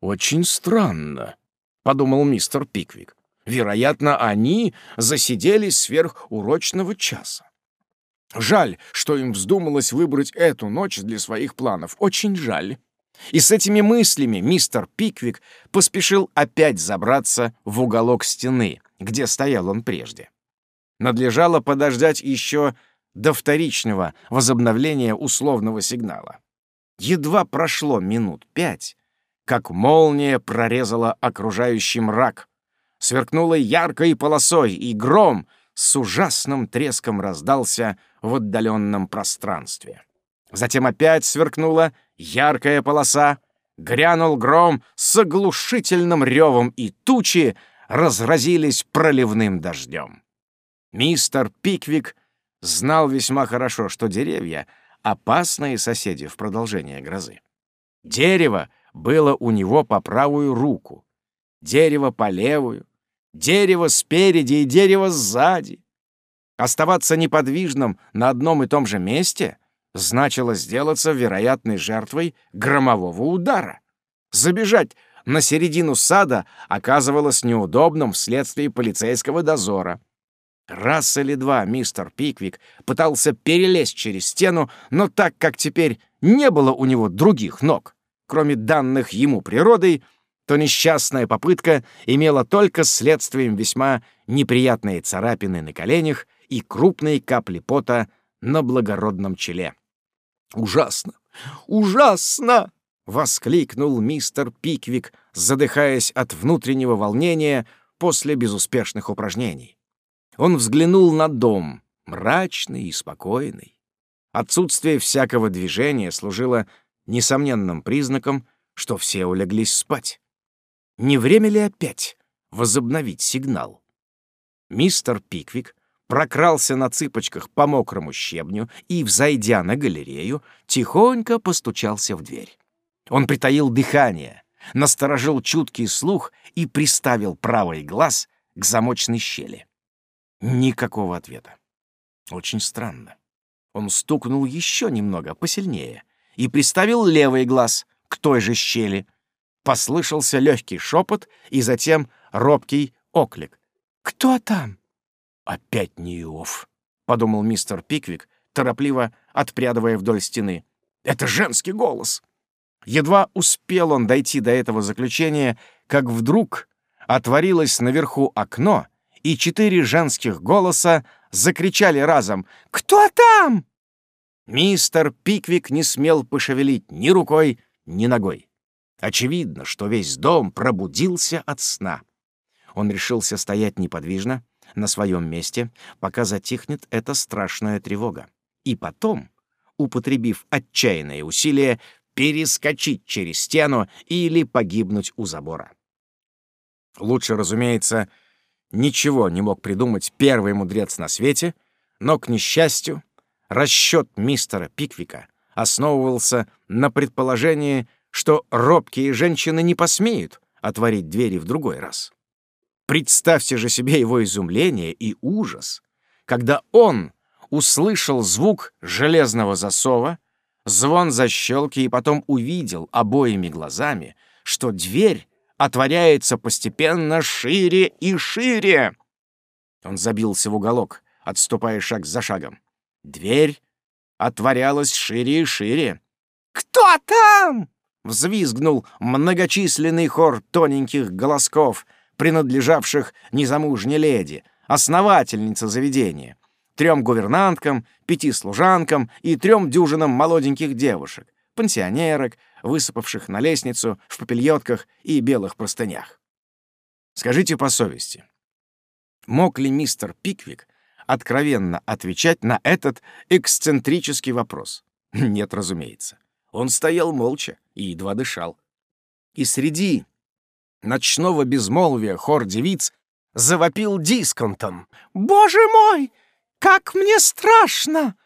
«Очень странно», — подумал мистер Пиквик. «Вероятно, они засиделись сверх урочного часа. Жаль, что им вздумалось выбрать эту ночь для своих планов. Очень жаль». И с этими мыслями мистер Пиквик поспешил опять забраться в уголок стены, где стоял он прежде. Надлежало подождать еще до вторичного возобновления условного сигнала. Едва прошло минут пять, как молния прорезала окружающий мрак. Сверкнула яркой полосой, и гром с ужасным треском раздался в отдаленном пространстве. Затем опять сверкнула яркая полоса, грянул гром с оглушительным ревом, и тучи разразились проливным дождем. Мистер Пиквик знал весьма хорошо, что деревья — опасные соседи в продолжение грозы. Дерево было у него по правую руку, дерево по левую, дерево спереди и дерево сзади. Оставаться неподвижным на одном и том же месте значило сделаться вероятной жертвой громового удара. Забежать на середину сада оказывалось неудобным вследствие полицейского дозора. Раз или два мистер Пиквик пытался перелезть через стену, но так как теперь не было у него других ног, кроме данных ему природой, то несчастная попытка имела только следствием весьма неприятные царапины на коленях и крупные капли пота на благородном челе. «Ужасно! Ужасно!» — воскликнул мистер Пиквик, задыхаясь от внутреннего волнения после безуспешных упражнений. Он взглянул на дом, мрачный и спокойный. Отсутствие всякого движения служило несомненным признаком, что все улеглись спать. Не время ли опять возобновить сигнал? Мистер Пиквик прокрался на цыпочках по мокрому щебню и, взойдя на галерею, тихонько постучался в дверь. Он притаил дыхание, насторожил чуткий слух и приставил правый глаз к замочной щели. Никакого ответа. Очень странно. Он стукнул еще немного, посильнее, и приставил левый глаз к той же щели. Послышался легкий шепот и затем робкий оклик. «Кто там?» «Опять Ньюов», — подумал мистер Пиквик, торопливо отпрядывая вдоль стены. «Это женский голос!» Едва успел он дойти до этого заключения, как вдруг отворилось наверху окно, и четыре женских голоса закричали разом «Кто там?» Мистер Пиквик не смел пошевелить ни рукой, ни ногой. Очевидно, что весь дом пробудился от сна. Он решился стоять неподвижно, на своем месте, пока затихнет эта страшная тревога. И потом, употребив отчаянные усилия, перескочить через стену или погибнуть у забора. Лучше, разумеется, ничего не мог придумать первый мудрец на свете, но, к несчастью, расчет мистера Пиквика основывался на предположении, что робкие женщины не посмеют отворить двери в другой раз. Представьте же себе его изумление и ужас, когда он услышал звук железного засова, звон защелки и потом увидел обоими глазами, что дверь отворяется постепенно шире и шире. Он забился в уголок, отступая шаг за шагом. Дверь отворялась шире и шире. «Кто там?» — взвизгнул многочисленный хор тоненьких голосков — принадлежавших незамужней леди, основательнице заведения, трем гувернанткам, пяти служанкам и трем дюжинам молоденьких девушек, пансионерок, высыпавших на лестницу в попельотках и белых простынях. Скажите по совести, мог ли мистер Пиквик откровенно отвечать на этот эксцентрический вопрос? Нет, разумеется. Он стоял молча и едва дышал. И среди ночного безмолвия хор девиц завопил дисконтом. «Боже мой, как мне страшно!»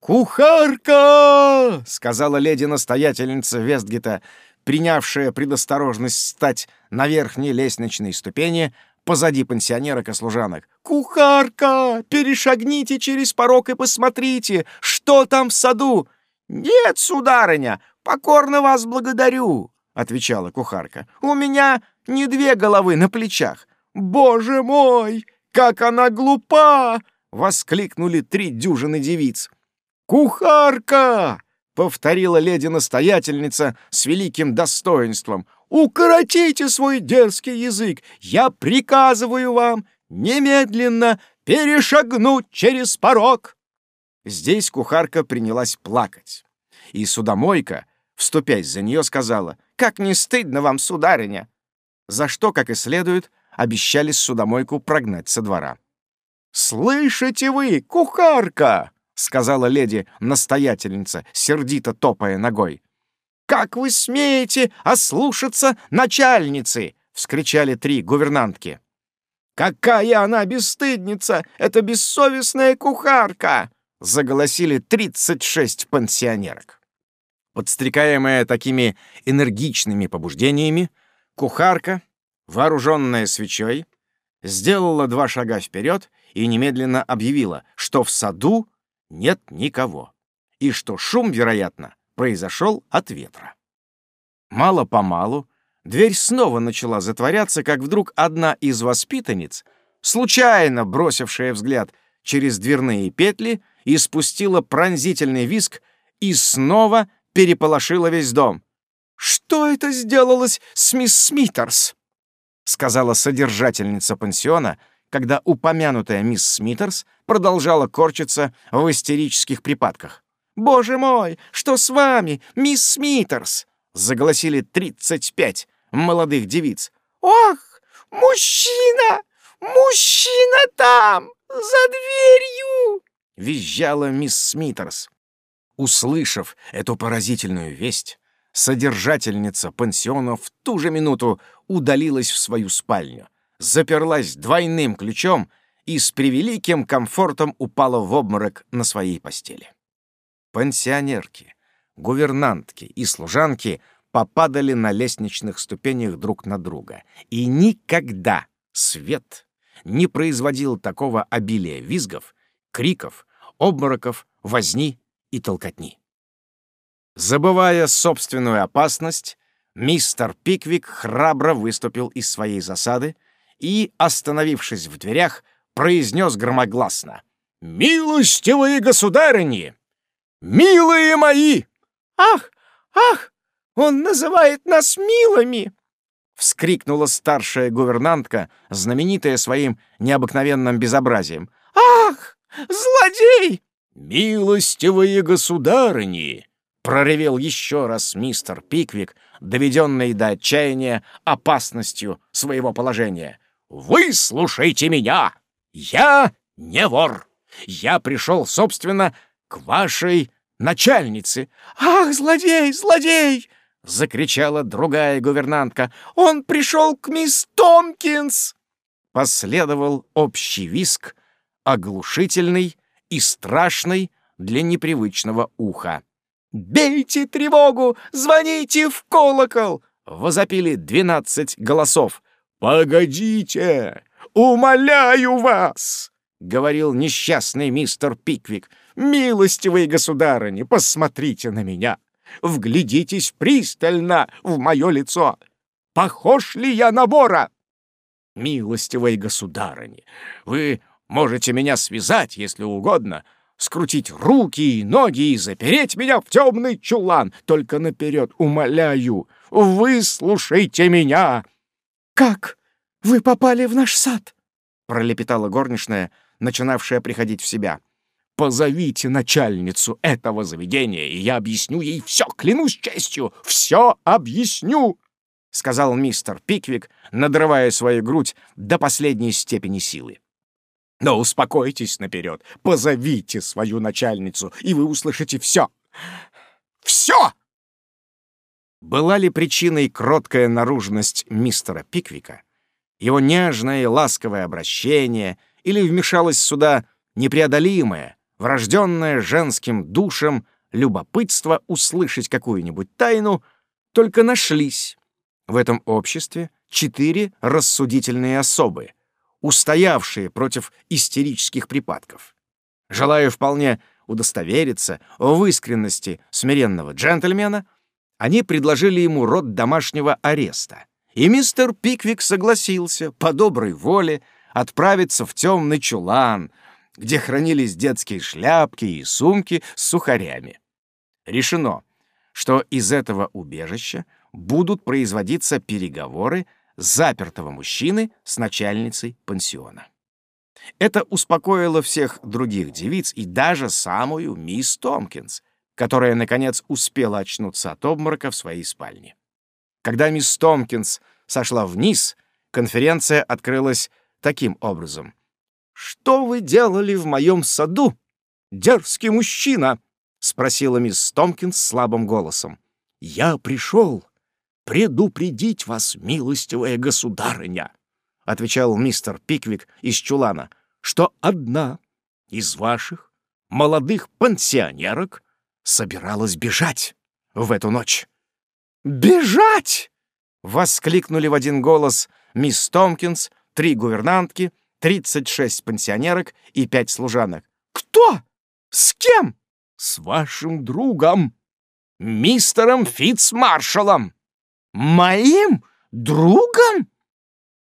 «Кухарка!» — сказала леди-настоятельница Вестгета, принявшая предосторожность стать на верхней лестничной ступени позади пансионерок и служанок. «Кухарка! Перешагните через порог и посмотрите, что там в саду!» «Нет, сударыня, покорно вас благодарю!» — отвечала кухарка. «У меня не две головы на плечах. Боже мой, как она глупа! воскликнули три дюжины девиц. Кухарка! повторила леди-настоятельница с великим достоинством. «Укоротите свой дерзкий язык! Я приказываю вам немедленно перешагнуть через порог!» Здесь кухарка принялась плакать. И судомойка, вступясь за нее, сказала, «Как не стыдно вам, сударыня! за что, как и следует, обещали судомойку прогнать со двора. «Слышите вы, кухарка!» — сказала леди-настоятельница, сердито топая ногой. «Как вы смеете ослушаться начальницы!» — вскричали три гувернантки. «Какая она бесстыдница! Это бессовестная кухарка!» — заголосили тридцать шесть пансионерок. Подстрекаемая такими энергичными побуждениями, Кухарка, вооруженная свечой, сделала два шага вперед и немедленно объявила, что в саду нет никого, и что шум, вероятно, произошел от ветра. Мало-помалу дверь снова начала затворяться, как вдруг одна из воспитанниц, случайно бросившая взгляд через дверные петли, испустила пронзительный виск и снова переполошила весь дом. «Что это сделалось с мисс Смитерс?» — сказала содержательница пансиона, когда упомянутая мисс Смитерс продолжала корчиться в истерических припадках. «Боже мой, что с вами, мисс Смитерс?» — заголосили тридцать пять молодых девиц. «Ох, мужчина! Мужчина там, за дверью!» — визжала мисс Смитерс. Услышав эту поразительную весть, содержательница пансиона в ту же минуту удалилась в свою спальню, заперлась двойным ключом и с превеликим комфортом упала в обморок на своей постели. Пансионерки, гувернантки и служанки попадали на лестничных ступенях друг на друга, и никогда свет не производил такого обилия визгов, криков, обмороков, возни и толкотни. Забывая собственную опасность, мистер Пиквик храбро выступил из своей засады и, остановившись в дверях, произнес громогласно. «Милостивые государыни! Милые мои!» «Ах, ах, он называет нас милыми!» — вскрикнула старшая гувернантка, знаменитая своим необыкновенным безобразием. «Ах, злодей!» «Милостивые государыни!» — проревел еще раз мистер Пиквик, доведенный до отчаяния опасностью своего положения. «Выслушайте меня! Я не вор! Я пришел, собственно, к вашей начальнице!» «Ах, злодей, злодей!» — закричала другая гувернантка. «Он пришел к мисс Томпкинс!» Последовал общий виск, оглушительный, и страшной для непривычного уха. «Бейте тревогу! Звоните в колокол!» — возопили двенадцать голосов. «Погодите! Умоляю вас!» — говорил несчастный мистер Пиквик. «Милостивые государыни, посмотрите на меня! Вглядитесь пристально в мое лицо! Похож ли я на вора?» «Милостивые государыни, вы Можете меня связать, если угодно, скрутить руки и ноги и запереть меня в темный чулан. Только наперед умоляю, выслушайте меня!» «Как вы попали в наш сад?» — пролепетала горничная, начинавшая приходить в себя. «Позовите начальницу этого заведения, и я объясню ей все, клянусь честью, все объясню!» — сказал мистер Пиквик, надрывая свою грудь до последней степени силы. Но успокойтесь наперед, позовите свою начальницу, и вы услышите все. Все! Была ли причиной кроткая наружность мистера Пиквика, его нежное и ласковое обращение, или вмешалось сюда непреодолимое, врожденное женским душем любопытство услышать какую-нибудь тайну, только нашлись в этом обществе четыре рассудительные особы, устоявшие против истерических припадков. Желая вполне удостовериться в искренности смиренного джентльмена, они предложили ему род домашнего ареста, и мистер Пиквик согласился по доброй воле отправиться в темный чулан, где хранились детские шляпки и сумки с сухарями. Решено, что из этого убежища будут производиться переговоры запертого мужчины с начальницей пансиона. Это успокоило всех других девиц и даже самую мисс Томпкинс, которая, наконец, успела очнуться от обморока в своей спальне. Когда мисс Томпкинс сошла вниз, конференция открылась таким образом. «Что вы делали в моем саду, дерзкий мужчина?» — спросила мисс Томпкинс слабым голосом. «Я пришел предупредить вас, милостивая государыня, — отвечал мистер Пиквик из чулана, — что одна из ваших молодых пансионерок собиралась бежать в эту ночь. «Бежать!» — воскликнули в один голос мисс Томпкинс, три гувернантки, тридцать шесть пансионерок и пять служанок. «Кто? С кем?» «С вашим другом, мистером Фитцмаршалом!» «Моим другом?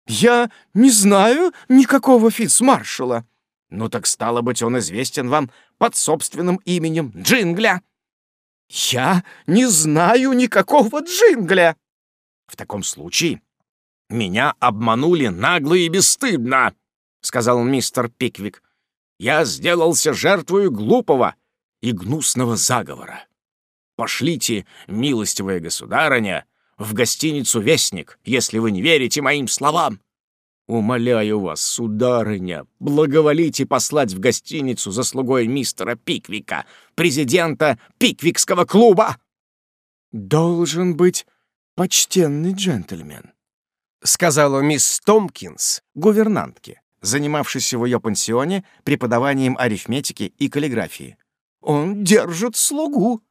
Я не знаю никакого фицмаршала». «Ну так стало быть, он известен вам под собственным именем Джингля». «Я не знаю никакого Джингля». «В таком случае меня обманули нагло и бесстыдно», — сказал мистер Пиквик. «Я сделался жертвой глупого и гнусного заговора. Пошлите, милостивая государыня, в гостиницу «Вестник», если вы не верите моим словам. Умоляю вас, сударыня, благоволите послать в гостиницу за слугой мистера Пиквика, президента Пиквикского клуба. Должен быть почтенный джентльмен, сказала мисс Томпкинс, гувернантке, занимавшейся в ее пансионе преподаванием арифметики и каллиграфии. Он держит слугу.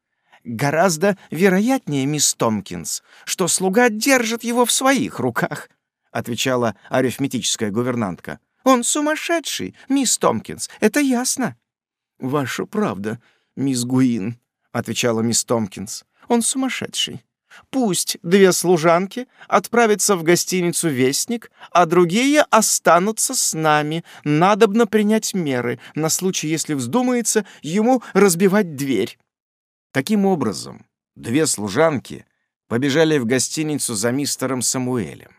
Гораздо вероятнее, мисс Томпкинс, что слуга держит его в своих руках, отвечала арифметическая гувернантка. Он сумасшедший, мисс Томпкинс, это ясно. Ваша правда, мисс Гуин, отвечала мисс Томпкинс. Он сумасшедший. Пусть две служанки отправятся в гостиницу «Вестник», а другие останутся с нами. Надобно принять меры на случай, если вздумается ему разбивать дверь. Таким образом, две служанки побежали в гостиницу за мистером Самуэлем.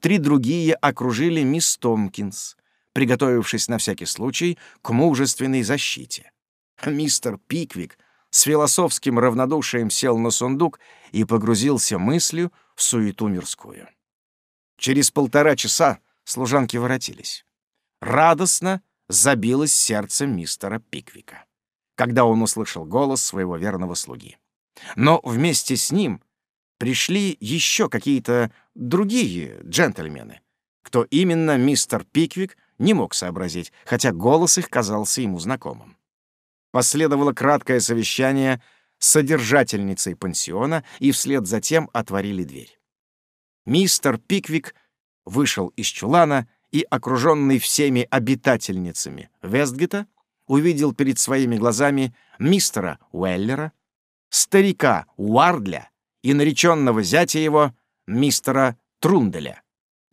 Три другие окружили мисс Томкинс, приготовившись на всякий случай к мужественной защите. Мистер Пиквик с философским равнодушием сел на сундук и погрузился мыслью в суету мирскую. Через полтора часа служанки воротились. Радостно забилось сердце мистера Пиквика, когда он услышал голос своего верного слуги. Но вместе с ним пришли еще какие-то другие джентльмены. Кто именно мистер Пиквик не мог сообразить, хотя голос их казался ему знакомым. Последовало краткое совещание с содержательницей пансиона, и вслед за тем отворили дверь. Мистер Пиквик вышел из чулана и, окруженный всеми обитательницами Вестгета, увидел перед своими глазами мистера Уэллера, старика Уардля и нареченного зятя его, мистера Трунделя.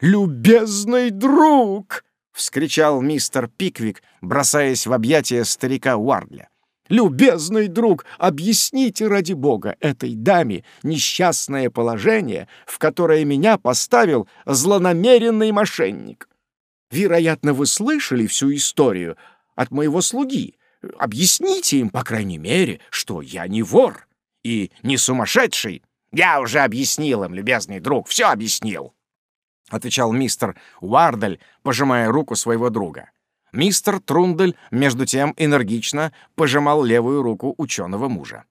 «Любезный друг!» — вскричал мистер Пиквик, бросаясь в объятия старика Уардля. «Любезный друг, объясните ради бога этой даме несчастное положение, в которое меня поставил злонамеренный мошенник. Вероятно, вы слышали всю историю от моего слуги. Объясните им, по крайней мере, что я не вор и не сумасшедший». «Я уже объяснил им, любезный друг, все объяснил», — отвечал мистер Уардель, пожимая руку своего друга. Мистер Трундель, между тем, энергично пожимал левую руку ученого мужа.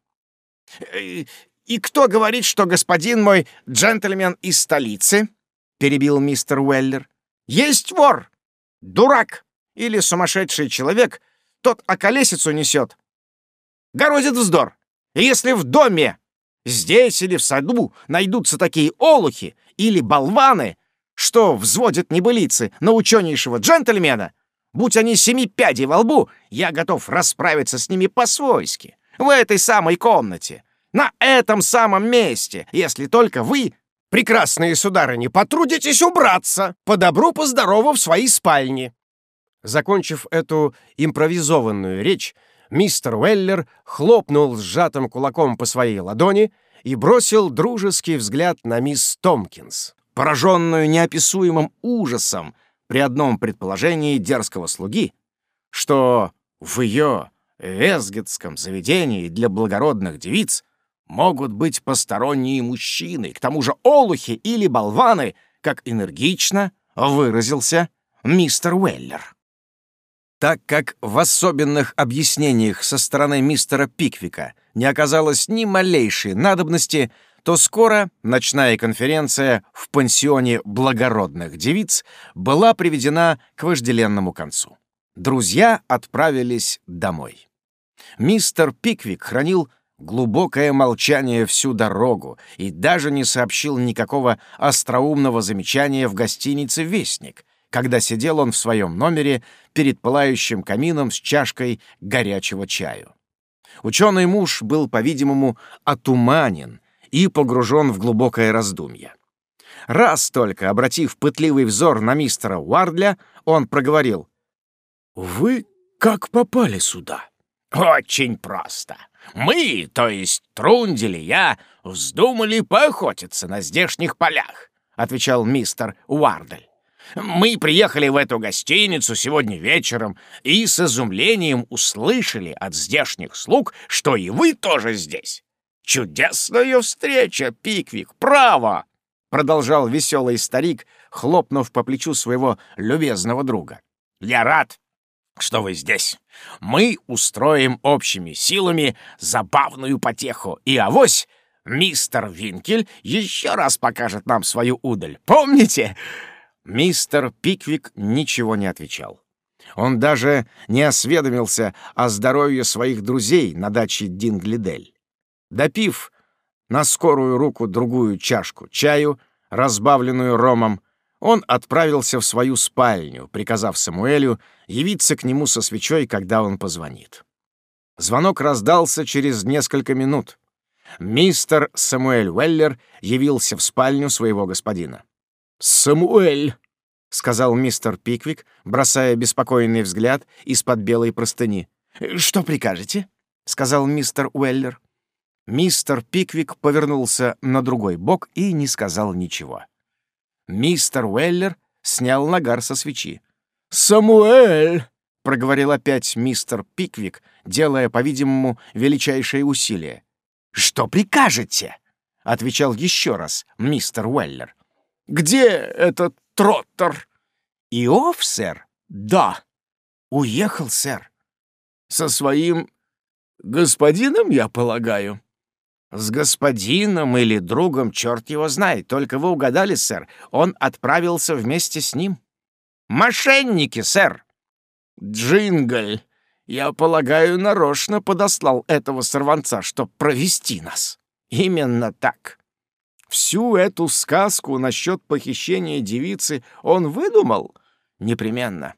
«Э, «И кто говорит, что господин мой джентльмен из столицы?» — перебил мистер Уэллер. «Есть вор! Дурак! Или сумасшедший человек, тот околесицу несет. Городит вздор! И если в доме Здесь или в саду найдутся такие олухи или болваны, что взводят небылицы на ученейшего джентльмена. Будь они семи пядей во лбу, я готов расправиться с ними по-свойски. В этой самой комнате, на этом самом месте, если только вы, прекрасные сударыни, потрудитесь убраться по добру, по здорову в свои спальни». Закончив эту импровизованную речь, мистер Уэллер хлопнул сжатым кулаком по своей ладони и бросил дружеский взгляд на мисс Томкинс, пораженную неописуемым ужасом при одном предположении дерзкого слуги, что в ее весгетском заведении для благородных девиц могут быть посторонние мужчины, к тому же олухи или болваны, как энергично выразился мистер Уэллер. Так как в особенных объяснениях со стороны мистера Пиквика не оказалось ни малейшей надобности, то скоро ночная конференция в пансионе благородных девиц была приведена к вожделенному концу. Друзья отправились домой. Мистер Пиквик хранил глубокое молчание всю дорогу и даже не сообщил никакого остроумного замечания в гостинице «Вестник», когда сидел он в своем номере перед пылающим камином с чашкой горячего чаю. Ученый муж был, по-видимому, отуманен и погружен в глубокое раздумье. Раз только, обратив пытливый взор на мистера Уардля, он проговорил. «Вы как попали сюда?» «Очень просто. Мы, то есть Трундели, я, вздумали поохотиться на здешних полях», — отвечал мистер Уардель. Мы приехали в эту гостиницу сегодня вечером и с изумлением услышали от здешних слуг, что и вы тоже здесь. Чудесная встреча, Пиквик, право!» Продолжал веселый старик, хлопнув по плечу своего любезного друга. «Я рад, что вы здесь. Мы устроим общими силами забавную потеху, и авось мистер Винкель еще раз покажет нам свою удаль. Помните?» Мистер Пиквик ничего не отвечал. Он даже не осведомился о здоровье своих друзей на даче Динглидель. Допив на скорую руку другую чашку чаю, разбавленную ромом, он отправился в свою спальню, приказав Самуэлю явиться к нему со свечой, когда он позвонит. Звонок раздался через несколько минут. Мистер Самуэль Уэллер явился в спальню своего господина. «Самуэль!» — сказал мистер Пиквик, бросая беспокойный взгляд из-под белой простыни. «Что прикажете?» — сказал мистер Уэллер. Мистер Пиквик повернулся на другой бок и не сказал ничего. Мистер Уэллер снял нагар со свечи. «Самуэль!» — проговорил опять мистер Пиквик, делая, по-видимому, величайшее усилие. «Что прикажете?» — отвечал еще раз мистер Уэллер. «Где этот Троттер?» «Иов, сэр?» «Да». «Уехал, сэр». «Со своим господином, я полагаю?» «С господином или другом, черт его знает. Только вы угадали, сэр. Он отправился вместе с ним». «Мошенники, сэр!» «Джингль, я полагаю, нарочно подослал этого сорванца, чтоб провести нас». «Именно так. Всю эту сказку насчет похищения девицы он выдумал? Непременно.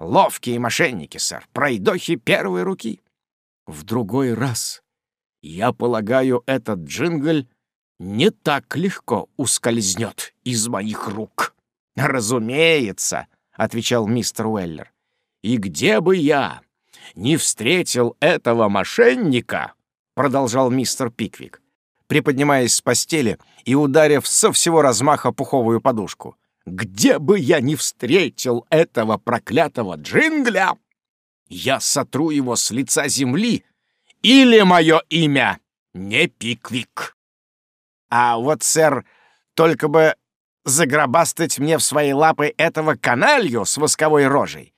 Ловкие мошенники, сэр, пройдохи первой руки. В другой раз я полагаю, этот джингль не так легко ускользнет из моих рук. Разумеется, отвечал мистер Уэллер. И где бы я не встретил этого мошенника, продолжал мистер Пиквик, приподнимаясь с постели и ударив со всего размаха пуховую подушку. «Где бы я ни встретил этого проклятого джингля, я сотру его с лица земли или мое имя не Пиквик. А вот, сэр, только бы загробастать мне в свои лапы этого каналью с восковой рожей,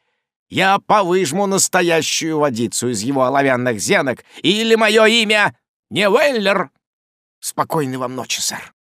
я повыжму настоящую водицу из его оловянных зенок, или мое имя не Веллер. Спокойной вам ночи, сэр.